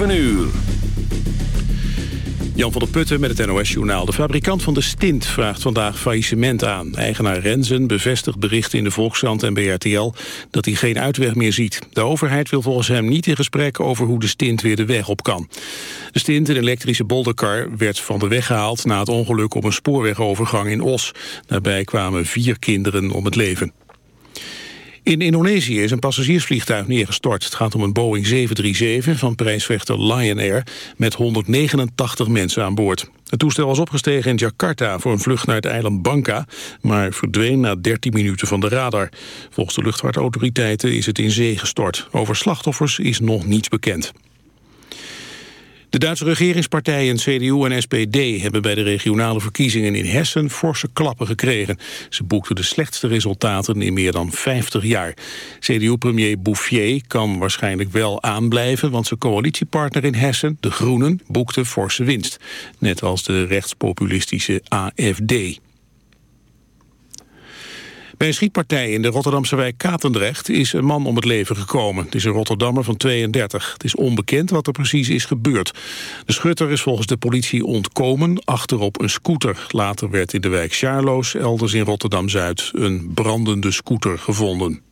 7 uur. Jan van der Putten met het NOS-journaal. De fabrikant van de stint vraagt vandaag faillissement aan. Eigenaar Renzen bevestigt berichten in de Volkskrant en BRTL... dat hij geen uitweg meer ziet. De overheid wil volgens hem niet in gesprek over hoe de stint weer de weg op kan. De stint, een elektrische bolderkar, werd van de weg gehaald... na het ongeluk op een spoorwegovergang in Os. Daarbij kwamen vier kinderen om het leven. In Indonesië is een passagiersvliegtuig neergestort. Het gaat om een Boeing 737 van prijsvechter Lion Air... met 189 mensen aan boord. Het toestel was opgestegen in Jakarta voor een vlucht naar het eiland Bangka... maar verdween na 13 minuten van de radar. Volgens de luchtvaartautoriteiten is het in zee gestort. Over slachtoffers is nog niets bekend. De Duitse regeringspartijen CDU en SPD hebben bij de regionale verkiezingen in Hessen forse klappen gekregen. Ze boekten de slechtste resultaten in meer dan 50 jaar. CDU-premier Bouffier kan waarschijnlijk wel aanblijven, want zijn coalitiepartner in Hessen, de Groenen, boekte forse winst. Net als de rechtspopulistische AFD. Bij een schietpartij in de Rotterdamse wijk Katendrecht is een man om het leven gekomen. Het is een Rotterdammer van 32. Het is onbekend wat er precies is gebeurd. De schutter is volgens de politie ontkomen achterop een scooter. Later werd in de wijk Charloes, elders in Rotterdam-Zuid, een brandende scooter gevonden.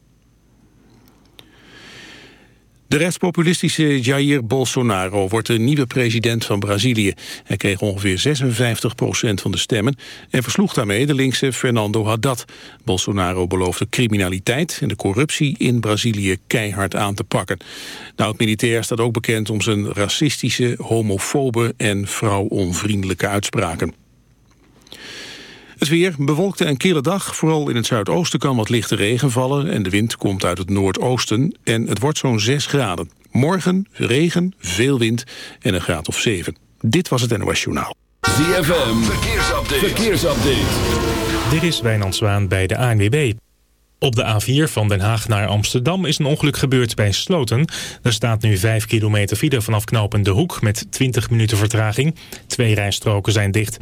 De rechtspopulistische Jair Bolsonaro wordt de nieuwe president van Brazilië. Hij kreeg ongeveer 56 procent van de stemmen en versloeg daarmee de linkse Fernando Haddad. Bolsonaro beloofde criminaliteit en de corruptie in Brazilië keihard aan te pakken. De oud-militair staat ook bekend om zijn racistische, homofobe en vrouwonvriendelijke uitspraken. Het weer, bewolkte en kille dag. Vooral in het zuidoosten kan wat lichte regen vallen... en de wind komt uit het noordoosten en het wordt zo'n 6 graden. Morgen regen, veel wind en een graad of 7. Dit was het NOS Journaal. ZFM, verkeersupdate. verkeersupdate. Dit is Wijnand Zwaan bij de ANWB. Op de A4 van Den Haag naar Amsterdam is een ongeluk gebeurd bij Sloten. Er staat nu 5 kilometer file vanaf knooppunt De Hoek met 20 minuten vertraging. Twee rijstroken zijn dicht.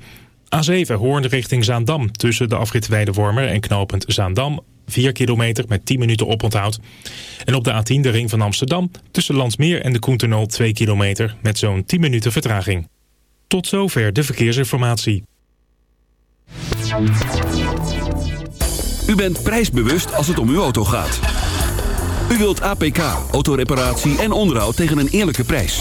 A7 Hoorn richting Zaandam tussen de afrit Weidewormer en knooppunt Zaandam. 4 kilometer met 10 minuten oponthoud. En op de A10 de ring van Amsterdam tussen Landsmeer en de Koentunnel 2 kilometer met zo'n 10 minuten vertraging. Tot zover de verkeersinformatie. U bent prijsbewust als het om uw auto gaat. U wilt APK, autoreparatie en onderhoud tegen een eerlijke prijs.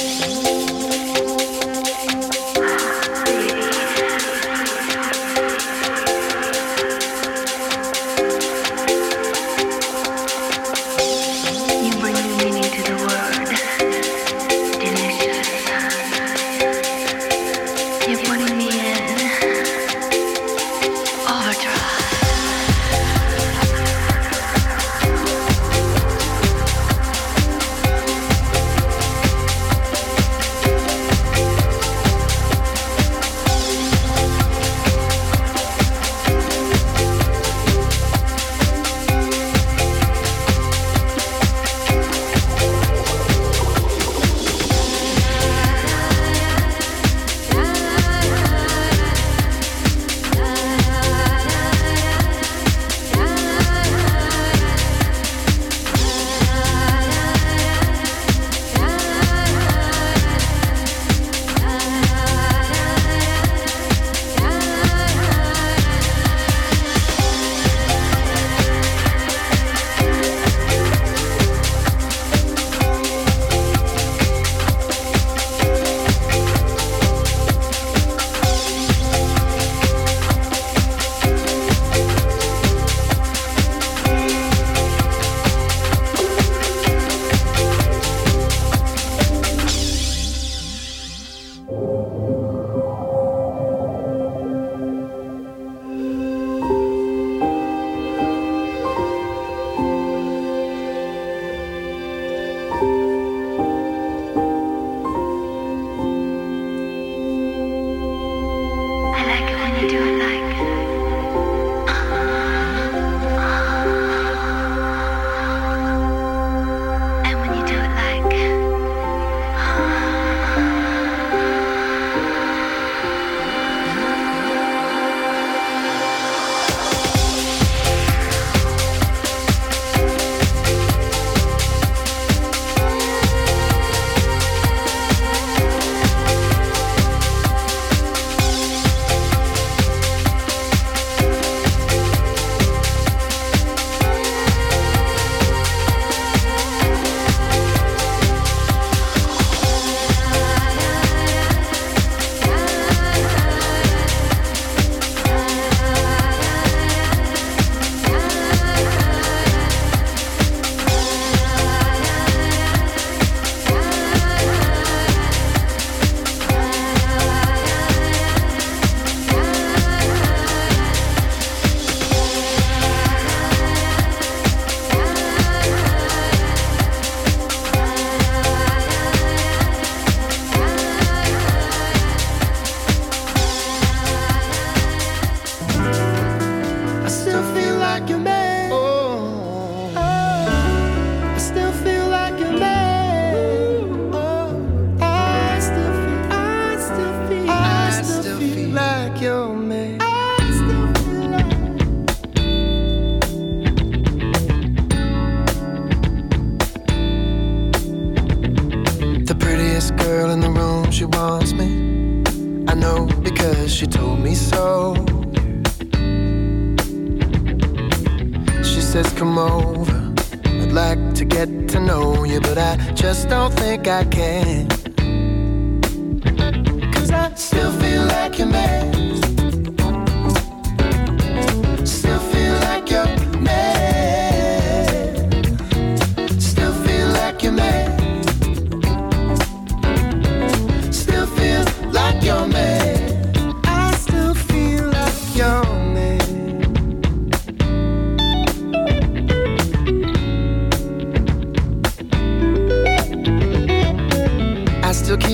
I just don't think I can. Cause I still feel like a mess.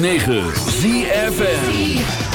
106.9 ZFM.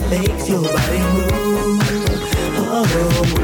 that makes your body move. Oh.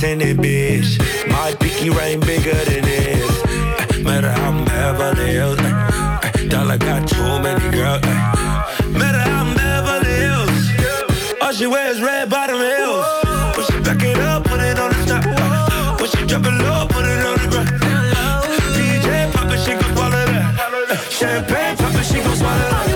diamonds in it, bitch. My pinky rain bigger than this. Uh, matter how I'm Beverly Hills. Uh, dollar got too many girls. matter how I'm Beverly Hills. All she wears red bottom heels. Push it back it up, put it on the top. Push it drop it low, put it on the ground. DJ pop it, she gon' swallow that. champagne pop it, she gon' swallow that.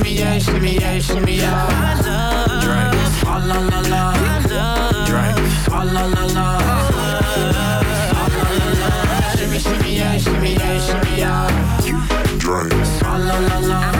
Shimmy, yeah, shimmy, yeah, shimmy, yeah. Drink. Swalla la la. Drink. Swalla la la. La la. Shimmy, shimmy, yeah, shimmy, yeah, shimmy, yeah. Drink. Swalla la la. Drink.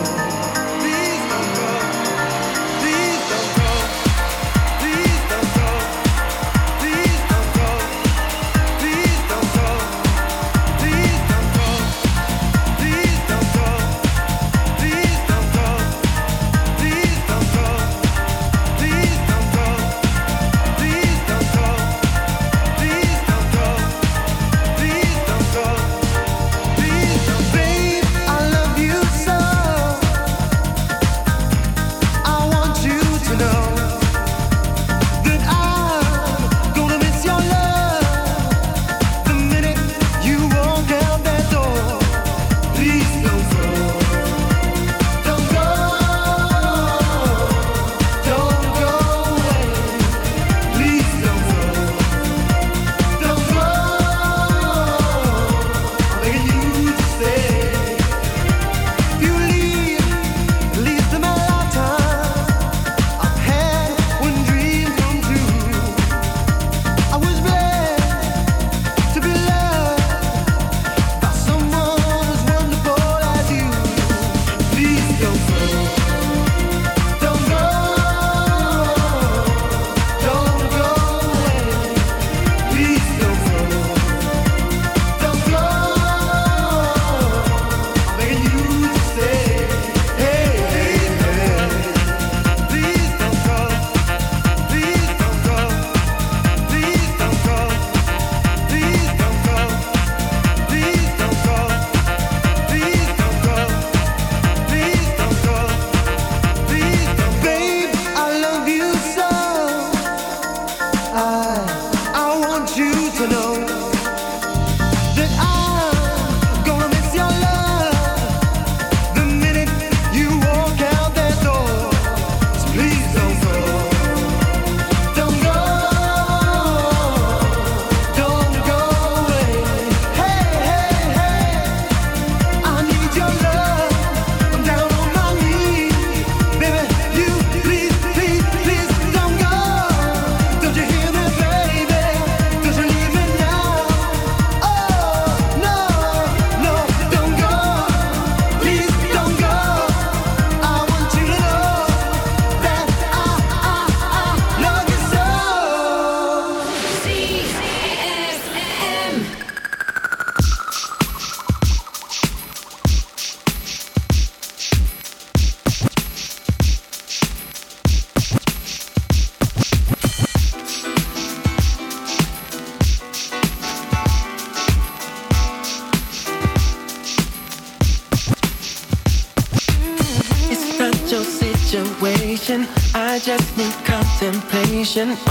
station.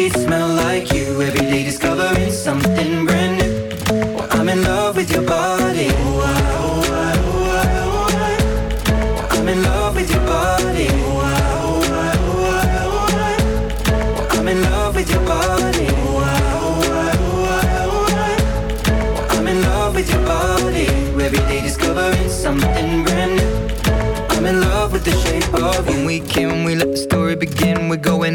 Sheets smell like you. Every day discovering something brand new. Well, I'm in love with your body. Oh, I, oh, I, oh, I, oh, I. Well, I'm in love with your body. I, I, I, I. Well, I'm in love with your body. I, I, I, I. Well, I'm in love with your body. Every day discovering something brand new. I'm in love with the shape of you. When we came, we let